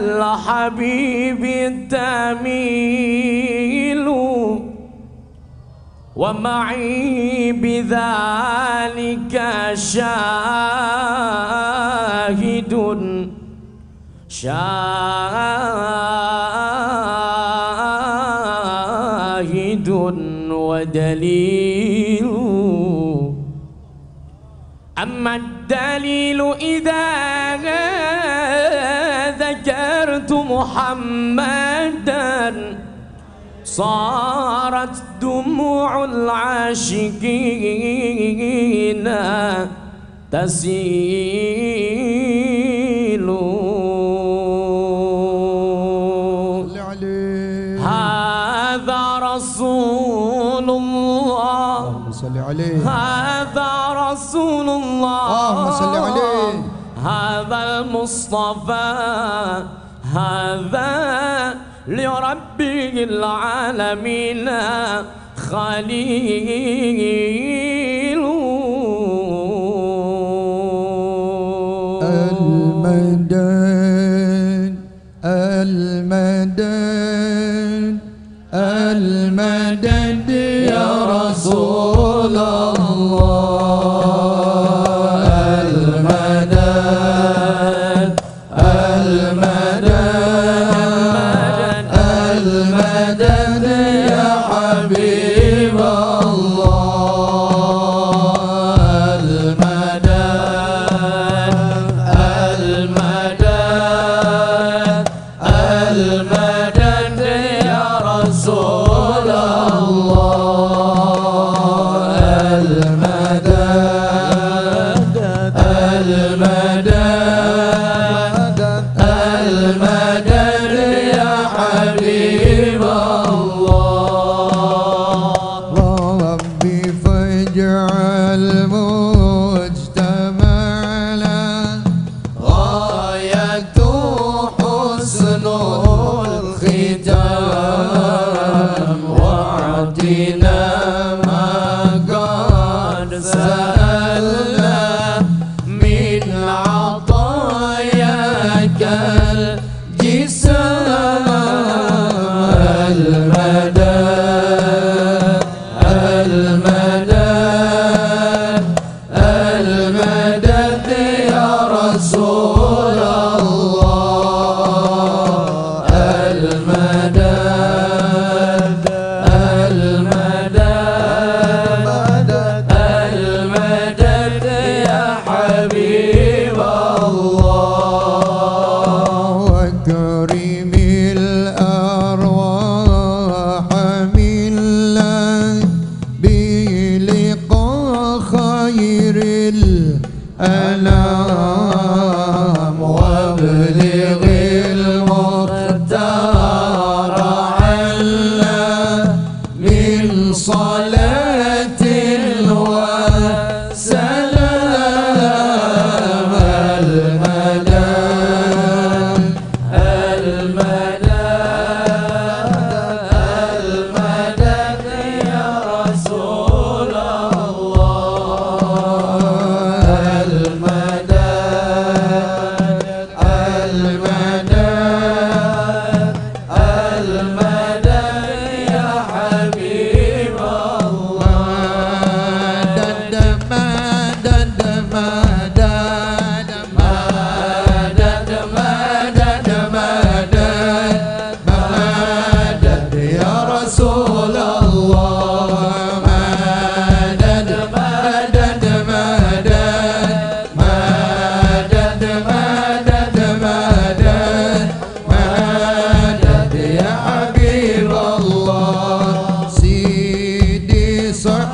الحبيب تميل ومعي بذلك شاهد شاهد ودليل. أما الدليل إذا محمدا صارت دموع العاشقين تسيل. هذا رسول الله. اللهم صل عليه. هذا رسول الله. اللهم صل عليه. هذا المصطفى. هذا لرب العالمين خليل. المدد المدد المدد يا رسول الله. المدد المدد يا حبيب الله. ربي فاجعل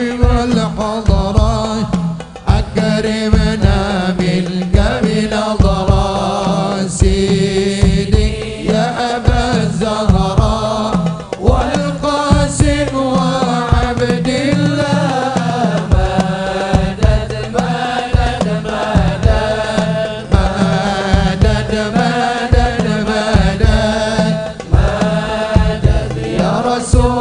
والحضرة أكرمنا من قبل سيدي يا أبا الزهراء والقاسم وعبد الله مدد مدد مدد مدد يا رسول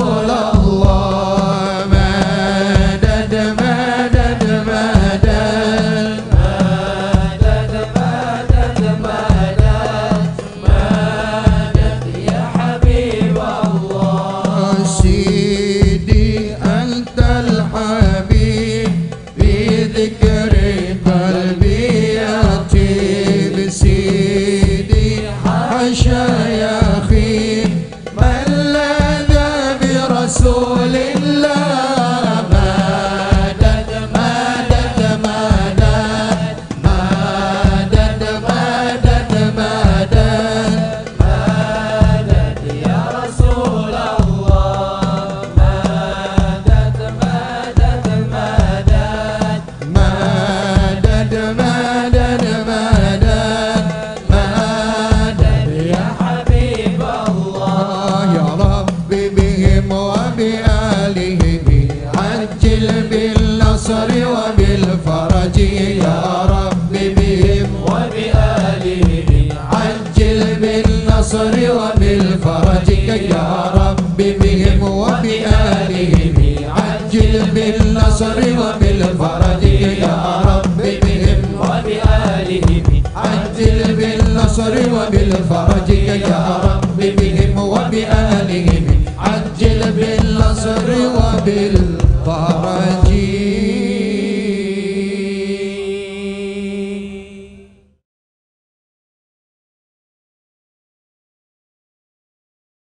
بالنصر وبالفرج يا رب بهم. وبآلهم عجل بالنصر وبالفرج يا رب بهم. وبآلهم عجل بالنصر وبالفرج يا رب بهم. وبآلهم عجل بالنصر وبالفرج يا رب بهم. وبآلهم عجل بالنصر وبالفرج